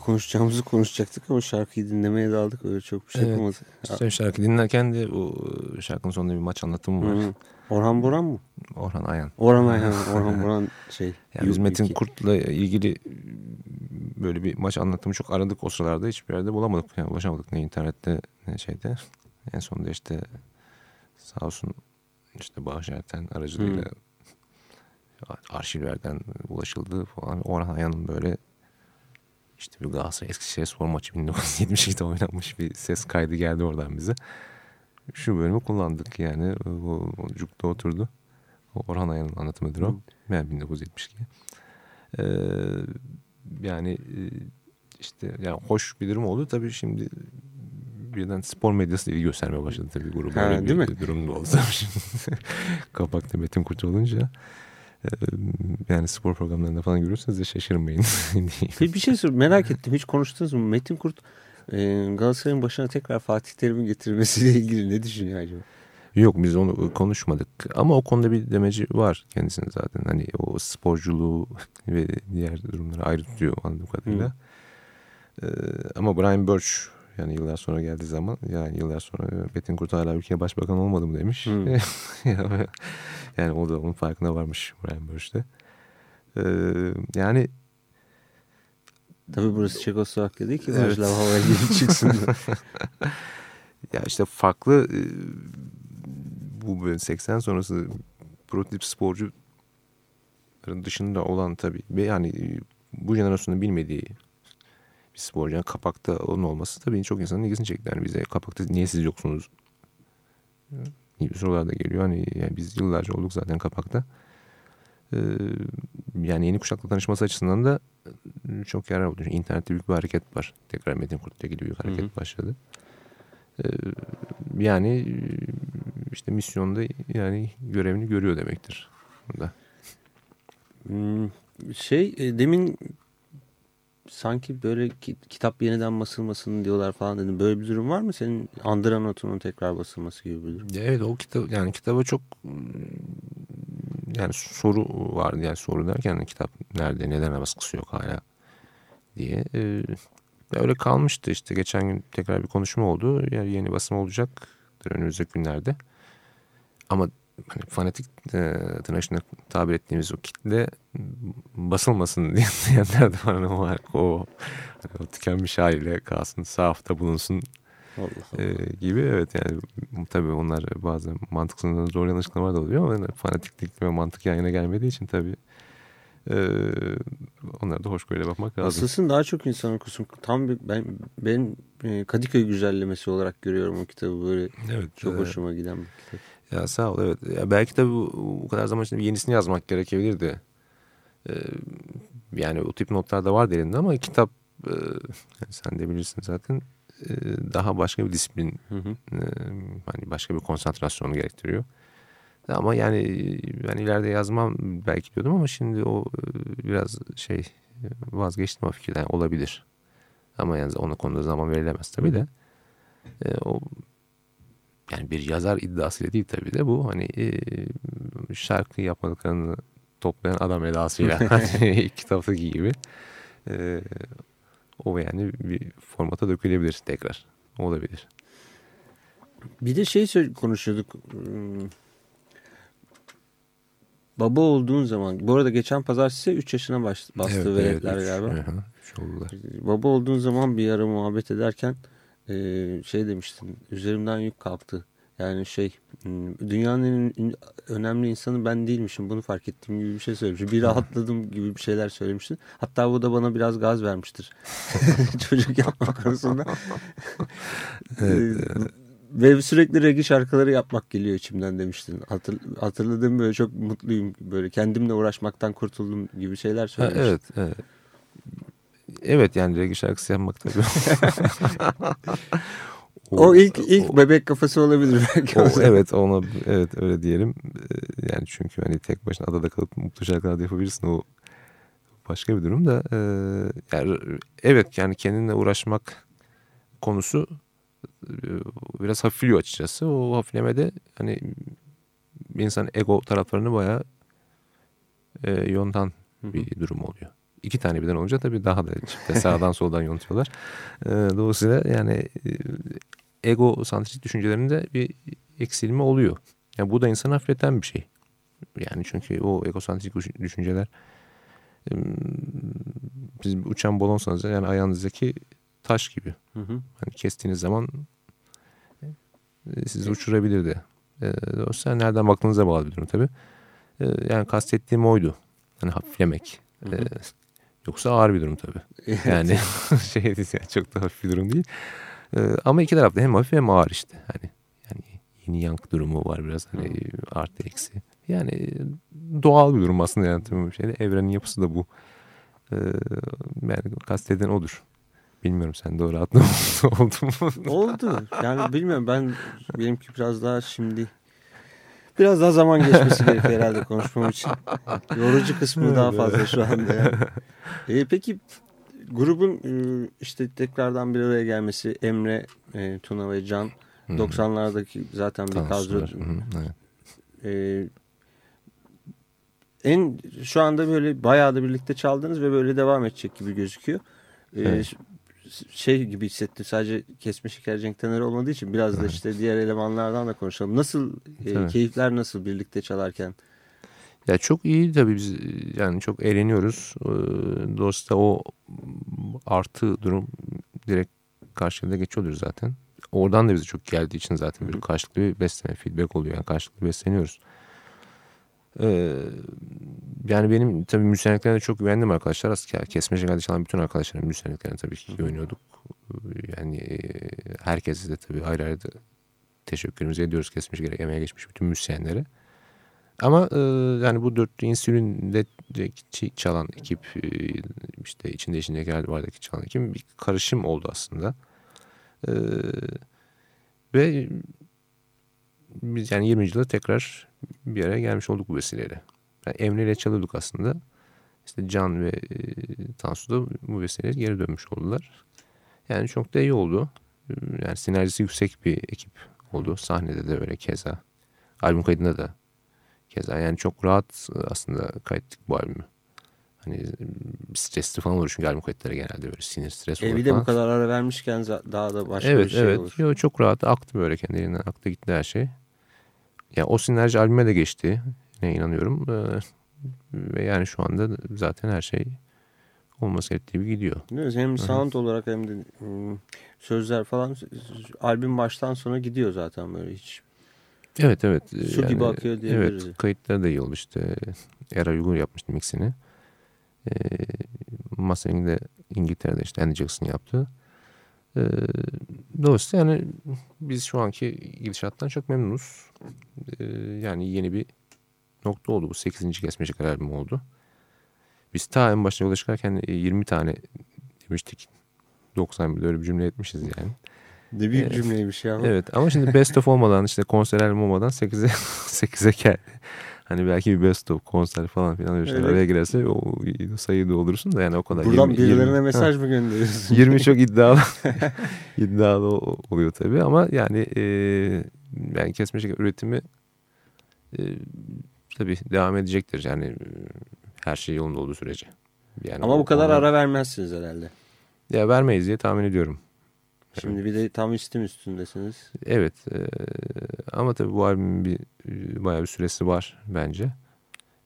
S2: Konuşacağımızı konuşacaktık ama şarkıyı dinlemeye daldık öyle çok bir şey
S3: Evet.
S2: yapamadık.
S3: İşte şarkı dinlerken de o şarkının sonunda bir maç anlatımı var.
S2: Hı. Orhan Boran mı?
S3: Orhan Ayan.
S2: Orhan Ayhan, Orhan Boran şey.
S3: Yani biz Metin. Kurt'la ilgili böyle bir maç anlatımı çok aradık o sıralarda hiçbir yerde bulamadık. Yani ulaşamadık ne internette ne şeyde. En sonunda işte sağ olsun işte Bağış Erten aracılığıyla arşivlerden ulaşıldı falan. Orhan Ayan'ın böyle işte bir Galatasaray Eskişehir spor maçı 1972'de oynanmış bir ses kaydı geldi oradan bize. Şu bölümü kullandık yani o, o cukta oturdu. O Orhan Ayan'ın anlatımıdır o. Yani 1972. Ee, yani e, işte yani hoş bir durum oldu. Tabii şimdi birden spor medyası ilgi göstermeye başladı tabii gruba.
S2: Ha,
S3: Öyle bir
S2: değil mi?
S3: durum da oldu. <laughs> Kapakta Metin Kurt olunca. Yani spor programlarında falan görürseniz de şaşırmayın. <laughs>
S2: Bir, şey sor merak ettim hiç konuştunuz mu? Metin Kurt e, Galatasaray'ın başına tekrar Fatih Terim'in getirmesiyle ilgili ne düşünüyor acaba?
S3: Yok biz onu konuşmadık ama o konuda bir demeci var kendisinin zaten. Hani o sporculuğu <laughs> ve diğer durumları ayrı tutuyor anladığım kadarıyla. Ee, ama Brian Birch yani yıllar sonra geldiği zaman yani yıllar sonra Metin Kurt hala ülkeye başbakan olmadı mı demiş.
S2: Hmm. <laughs>
S3: yani o da onun farkına varmış Brian de. Ee, yani
S2: Tabii burası Çekoslovakya değil ki
S3: Evet.
S2: Václav Havel gibi çıksın.
S3: ya işte farklı e, bu böyle 80 sonrası prototip sporcuların dışında olan tabii ve yani e, bu jenerasyonun bilmediği bir sporcu. Kapakta onun olması tabii çok insanın ilgisini çekti. Yani bize kapakta niye siz yoksunuz gibi sorular da geliyor. Hani yani biz yıllarca olduk zaten kapakta. Ee, yani yeni kuşakla tanışması açısından da e, çok yarar oldu. Çünkü internette büyük bir hareket var. Tekrar Metin Kurt'la ilgili büyük hareket
S2: Hı hı.
S3: başladı. Ee, yani e, işte misyonda yani görevini görüyor demektir. Burada.
S2: Hmm, şey e, demin sanki böyle ki- kitap yeniden basılmasın diyorlar falan dedim. Böyle bir durum var mı? Senin Andıra Notu'nun tekrar basılması gibi bir durum.
S3: Evet o kitap yani kitaba çok yani soru vardı yani soru derken hani kitap nerede neden baskısı yok hala diye. Ee, öyle kalmıştı işte geçen gün tekrar bir konuşma oldu. Yani yeni basım olacaktır önümüzdeki günlerde. Ama hani fanatik e, tırnak içinde tabir ettiğimiz o kitle basılmasın <laughs> diye- diyenler de var ama o, hani o tükenmiş haliyle kalsın sahafta bulunsun
S2: Allah Allah.
S3: e, gibi evet yani tabii onlar bazı mantık sınırlarında zorlayan açıklamalar da oluyor ama yani fanatiklik ve mantık yan yana gelmediği için tabii e, onlara da hoş böyle bakmak lazım.
S2: Nasılsın daha çok insan okusun. Tam bir, ben ben e, Kadıköy güzellemesi olarak görüyorum o kitabı böyle
S3: Evet.
S2: çok
S3: e,
S2: hoşuma giden bir kitap.
S3: Ya sağ ol evet. Ya belki tabii bu, bu kadar zaman içinde bir yenisini yazmak gerekebilirdi. Ee, yani o tip notlar da vardı elinde ama kitap e, yani sen de bilirsin zaten e, daha başka bir disiplin
S2: Hı hı.
S3: e, hani başka bir konsantrasyonu gerektiriyor. Ama yani ben ileride yazmam belki diyordum ama şimdi o e, biraz şey vazgeçtim o fikirden olabilir. Ama yani ona konuda zaman verilemez tabii de. E, o yani bir yazar iddiasıyla değil tabii de bu hani e, şarkı yapmadıklarını toplayan adam edasıyla <laughs> <laughs> kitaptaki gibi e, o yani bir formata dökülebilir tekrar olabilir.
S2: Bir de şey konuşuyorduk. Baba olduğun zaman. Bu arada geçen pazartesi 3 yaşına bastı veletler
S3: üç.
S2: galiba.
S3: Üç oldular.
S2: Baba olduğun zaman bir ara muhabbet ederken e, şey demiştin. Üzerimden yük kalktı. Yani şey hmm, dünyanın en önemli insanı ben değilmişim. Bunu fark ettiğim gibi bir şey söylemiştin. Bir rahatladım gibi bir şeyler söylemiştin. Hatta bu da bana biraz gaz vermiştir. <laughs> Çocuk yapmak konusunda.
S3: Evet, <laughs>
S2: Ve sürekli regi şarkıları yapmak geliyor içimden demiştin. Hatır, hatırladığım böyle çok mutluyum. Böyle kendimle uğraşmaktan kurtuldum gibi şeyler
S3: Ha,
S2: söylemiştin.
S3: evet, evet. Evet yani reggae şarkısı yapmak tabii. <laughs>
S2: O, ilk ilk
S3: o-
S2: bebek kafası olabilir belki.
S3: o, <laughs> evet ona evet öyle diyelim. Ee, Yani çünkü hani tek başına adada kalıp mutlu şarkılar da yapabilirsin o başka bir durum da ee, yani evet yani kendinle uğraşmak konusu biraz hafifliyor açıkçası. O hafiflemede hani bir insanın ego taraflarını bayağı e, yontan bir durum oluyor. İki tane birden olunca tabii daha da çifte sağdan <laughs> soldan yontuyorlar. Ee, dolayısıyla yani e, ego santrik düşüncelerinde bir eksilme oluyor. Yani bu da insanı hafifleten bir şey. Yani çünkü o egosantrik düş- düşünceler siz uçan balonsanız yani ayağınızdaki taş gibi.
S2: Hı hı.
S3: Hani kestiğiniz zaman e, sizi uçurabilirdi. E, dolayısıyla nereden baktığınıza bağlı bir durum tabii. E, yani kastettiğim oydu. Hani hafiflemek. E, yoksa ağır bir durum tabii. Yani <laughs> şey değil yani çok da hafif bir durum değil. E, ama iki tarafta hem hafif hem ağır işte. Hani yani yeni yank durumu var biraz hani artı eksi. Yani doğal bir durum aslında yani tabii bir şeyde. Evrenin yapısı da bu. E, yani kasteden odur. Bilmiyorum sen doğru atlamış oldun <laughs> mu?
S2: Oldu. Yani bilmiyorum ben benimki biraz daha şimdi biraz daha zaman geçmesi gerekiyor herhalde konuşmam için. Yorucu kısmı daha fazla şu anda yani. <laughs> E, peki grubun e, işte tekrardan bir araya gelmesi Emre, e, Tuna ve Can 90'lardaki zaten bir kadro
S3: evet.
S2: e, en şu anda böyle bayağı da birlikte çaldınız ve böyle devam edecek gibi gözüküyor. E,
S3: Evet.
S2: Şey gibi hissettim sadece kesme şeker Cenk Taner olmadığı için biraz da işte diğer elemanlardan da konuşalım. Nasıl e, keyifler nasıl birlikte çalarken?
S3: Ya çok iyi tabii biz yani çok eğleniyoruz. Ee, Dolayısıyla o artı durum direkt karşılığında geçiyordur zaten. Oradan da bize çok geldiği için zaten bir karşılıklı bir besleme, feedback oluyor. Yani karşılıklı besleniyoruz. Ee, yani benim tabii müzisyenliklerine çok güvendim arkadaşlar. Aslında kesme çalan bütün arkadaşlarım müzisyenliklerine tabii ki güveniyorduk. Yani e, herkese de tabii ayrı ayrı da teşekkürümüzü ediyoruz kesmiş gerek emeğe geçmiş bütün müzisyenlere. Ama e, yani bu dörtlü insülinde çalan ekip e, işte içinde içinde geldi vardaki çalan ekip bir karışım oldu aslında. E, ve biz yani 20. yılda tekrar bir araya gelmiş olduk bu vesileyle. Yani Emre ile çalıyorduk aslında. İşte Can ve e, Tansu da bu vesileyle geri dönmüş oldular. Yani çok da iyi oldu. Yani sinerjisi yüksek bir ekip oldu. Sahnede de öyle keza. Albüm kaydında da keza. Yani çok rahat aslında kaydettik bu albümü. Hani stresli falan olur çünkü albüm kayıtları genelde böyle sinir stres olur
S2: E, bir de
S3: falan.
S2: bu kadar ara vermişken daha da başka
S3: Evet
S2: bir şey
S3: evet.
S2: olur.
S3: Yo, çok rahat aktı böyle kendiliğinden aktı gitti her şey. Ya o sinerji albüme de geçti. Ne inanıyorum. Ee, Ve yani şu anda zaten her şey olması gerektiği gibi gidiyor.
S2: Mi? Hem sound olarak hem de ım, sözler falan albüm baştan sona gidiyor zaten böyle hiç.
S3: Evet evet.
S2: Su gibi akıyor diyebiliriz.
S3: Evet kayıtları da iyi oldu işte. Era Uygur yapmıştı mixini. E, Mastering de İngiltere'de işte Andy Jackson yaptı. E, dolayısıyla yani biz şu anki gidişattan çok memnunuz. E, yani yeni bir nokta oldu bu. 8. kesmecek albüm oldu. Biz ta en başta yola çıkarken e, 20 tane demiştik. 91'de öyle bir cümle etmişiz yani.
S2: Ne büyük
S3: Evet.
S2: cümleymiş ya.
S3: Evet ama şimdi best of olmadan işte konser albüm olmadan 8'e 8'e <laughs> geldi. Hani belki bir best of konser falan filan öyle şeyler
S2: Evet.
S3: araya girerse o sayıyı doldurursun da yani o kadar.
S2: Buradan
S3: 20
S2: birilerine
S3: 20
S2: mesaj
S3: Ha,
S2: mı gönderiyorsun? <laughs>
S3: 20 çok iddialı <laughs> iddialı oluyor tabii ama yani e, yani kesme şeker üretimi e, tabii devam edecektir yani e, her şey yolunda olduğu sürece. Yani
S2: Ama
S3: o-
S2: bu kadar
S3: ona-
S2: ara vermezsiniz herhalde.
S3: Ya vermeyiz diye tahmin ediyorum.
S2: Şimdi bir de tam istim üstündesiniz.
S3: Evet e, ama tabii bu albümün bir bayağı bir süresi var bence.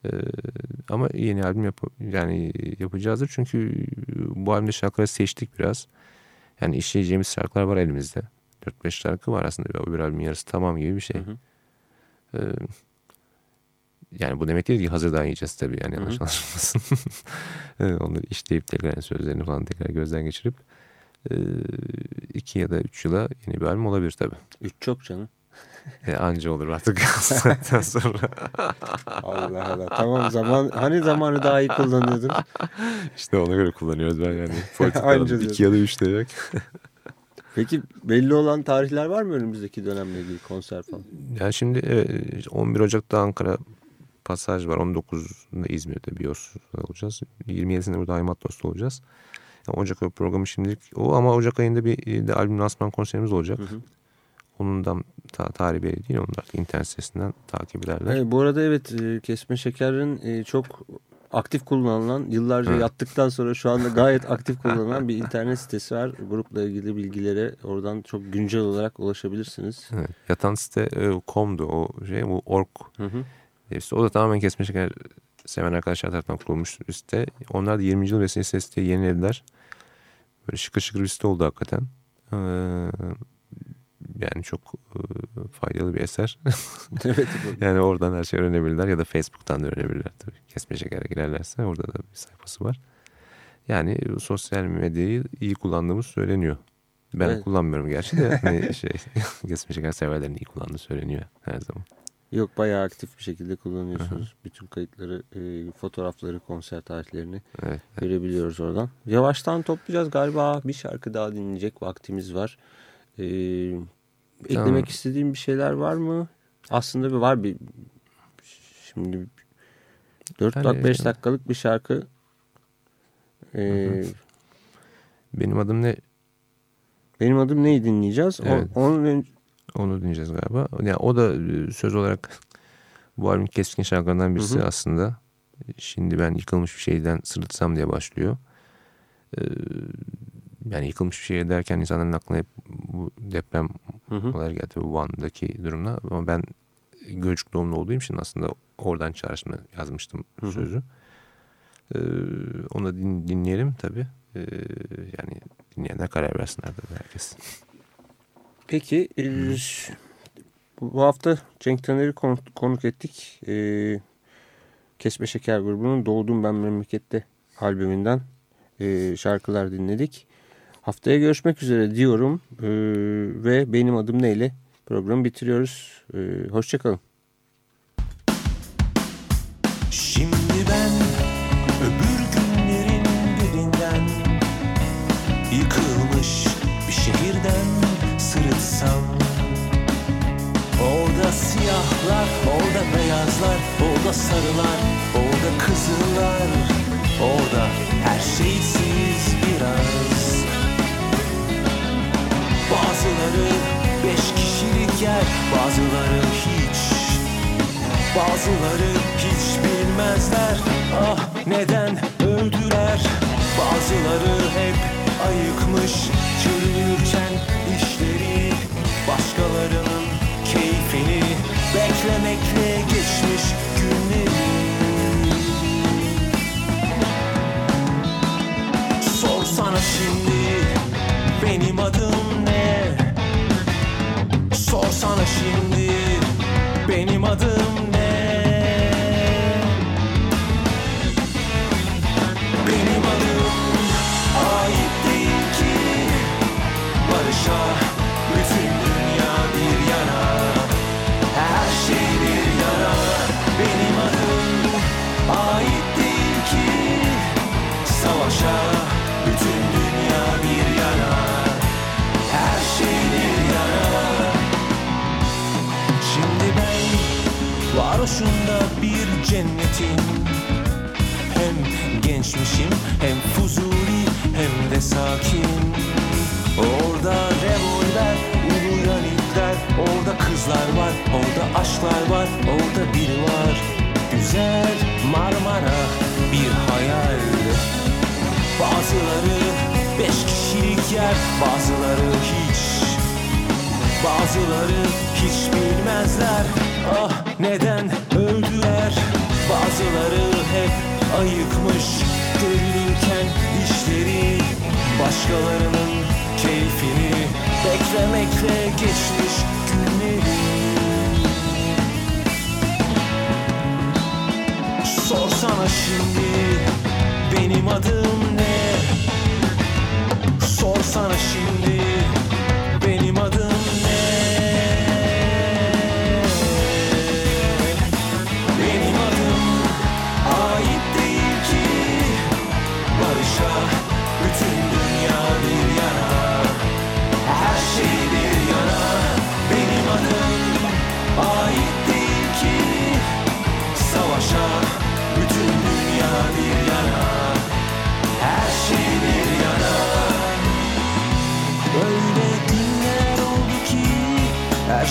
S3: E, ama yeni albüm yap yani yapacağızdır çünkü bu albümde şarkıları seçtik biraz. Yani işleyeceğimiz şarkılar var elimizde. 4-5 şarkı var aslında bir, bir albümün yarısı tamam gibi bir şey.
S2: Hı hı.
S3: E, yani bu demek değil ki hazırdan yiyeceğiz tabii yani yanlış anlaşılmasın. <laughs> Onları işleyip tekrar yani sözlerini falan tekrar gözden geçirip e, iki ya da üç yıla yeni bir albüm olabilir tabii.
S2: Üç çok canım. <laughs>
S3: E, anca olur artık <laughs> saatten sonra.
S2: Allah Allah. Tamam zaman hani zamanı daha iyi kullanıyordun.
S3: işte ona göre kullanıyoruz ben yani. <laughs>
S2: Anca
S3: iki ya da üç demek.
S2: Peki belli olan tarihler var mı önümüzdeki dönemle ilgili konser falan?
S3: Yani şimdi e, 11 Ocak'ta Ankara pasaj var. 19'unda İzmir'de Bios'ta olacağız. 27'sinde burada Haymatos'ta olacağız. Ocak ayı programı şimdilik o ama Ocak ayında bir de albüm lansman konserimiz olacak.
S2: Hı hı.
S3: Onun da ta, tarihi belli değil. Onu da internet sitesinden takip ederler.
S2: Evet, bu arada evet e, kesme şekerin e, çok aktif kullanılan yıllarca
S3: Evet.
S2: yattıktan sonra şu anda gayet aktif <laughs> kullanılan bir internet sitesi var. Grupla ilgili bilgilere oradan çok güncel olarak ulaşabilirsiniz.
S3: Evet. Yatan site e, com'du o şey bu org
S2: Hı hı.
S3: İşte o da tamamen kesme şeker seven arkadaşlar tarafından kurulmuş bir site. Onlar da 20. yıl vesilesiyle siteyi yenilediler. Böyle şıkır şıkır bir site oldu hakikaten. Ee, yani çok e, faydalı bir eser. <laughs>
S2: evet. <laughs>
S3: yani oradan her şeyi öğrenebilirler ya da Facebook'tan da öğrenebilirler tabii. Kesme şekere girerlerse orada da bir sayfası var. Yani sosyal medyayı iyi kullandığımız söyleniyor. Ben
S2: Evet.
S3: kullanmıyorum gerçi de hani <laughs> şey kesme şeker severlerin iyi kullandığı söyleniyor her zaman.
S2: Yok bayağı aktif bir şekilde kullanıyorsunuz. Bütün kayıtları, e, fotoğrafları, konser tarihlerini
S3: Evet.
S2: görebiliyoruz oradan. Yavaştan toplayacağız galiba. Bir şarkı daha dinleyecek vaktimiz var. E, eklemek
S3: Tamam.
S2: istediğim bir şeyler var mı? Aslında bir var bir şimdi 4
S3: Yani-
S2: dakika 5 dakikalık bir şarkı. E,
S3: Benim adım ne
S2: benim adım neyi dinleyeceğiz? O-
S3: Evet.
S2: onun ön-
S3: Onu dinleyeceğiz galiba. Yani o da e, söz olarak bu albümün keskin şarkılarından birisi
S2: Hı hı.
S3: aslında. Şimdi ben yıkılmış bir şeyden sırıtsam diye başlıyor. Ee, yani yıkılmış bir şey derken insanların aklına hep bu deprem
S2: Hı hı.
S3: olayları geldi. Bu Van'daki durumda. Ama ben Gölcük doğumlu olduğum için aslında oradan çağrışımda yazmıştım
S2: Hı hı.
S3: sözü. Ee, onu da din- dinleyelim tabii. Ee, yani dinleyenler karar versinler tabii herkes.
S2: Peki e, bu hafta Cenk Taner'i kon- konuk ettik. E, Kesme Şeker grubunun Doğdum Ben Memlekette albümünden e, şarkılar dinledik. Haftaya görüşmek üzere diyorum E, ve benim adım neyle programı bitiriyoruz. E, Hoşçakalın.
S4: Şimdi ben orada sarılar, orada kızıllar Orada her şeysiz biraz. Bazıları beş kişilik yer, bazıları hiç. Bazıları hiç bilmezler. Ah neden öldüler? Bazıları hep ayıkmış Çürürken işleri. Başkalarının keyfini Beklemekle geçmiş günleri Sorsana şimdi benim adım ne? Sorsana şimdi benim adım ne?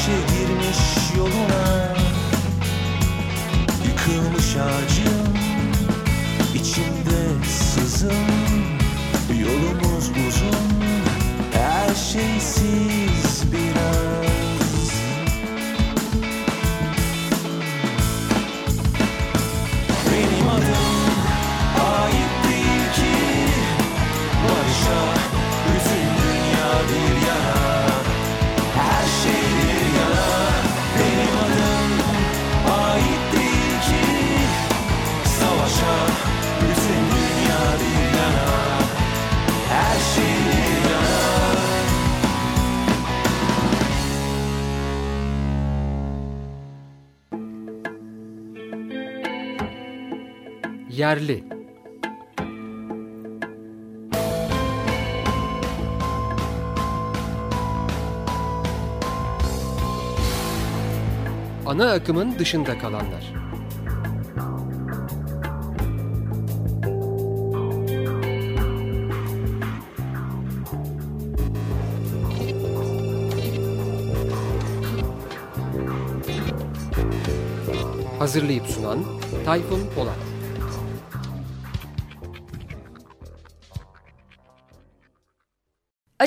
S4: Güneşe girmiş yoluna. Yıkılmış ağacın içinde sızın Yolumuz uzun Her şey sil
S1: yerli. Ana akımın dışında kalanlar. Hazırlayıp sunan Tayfun Polat.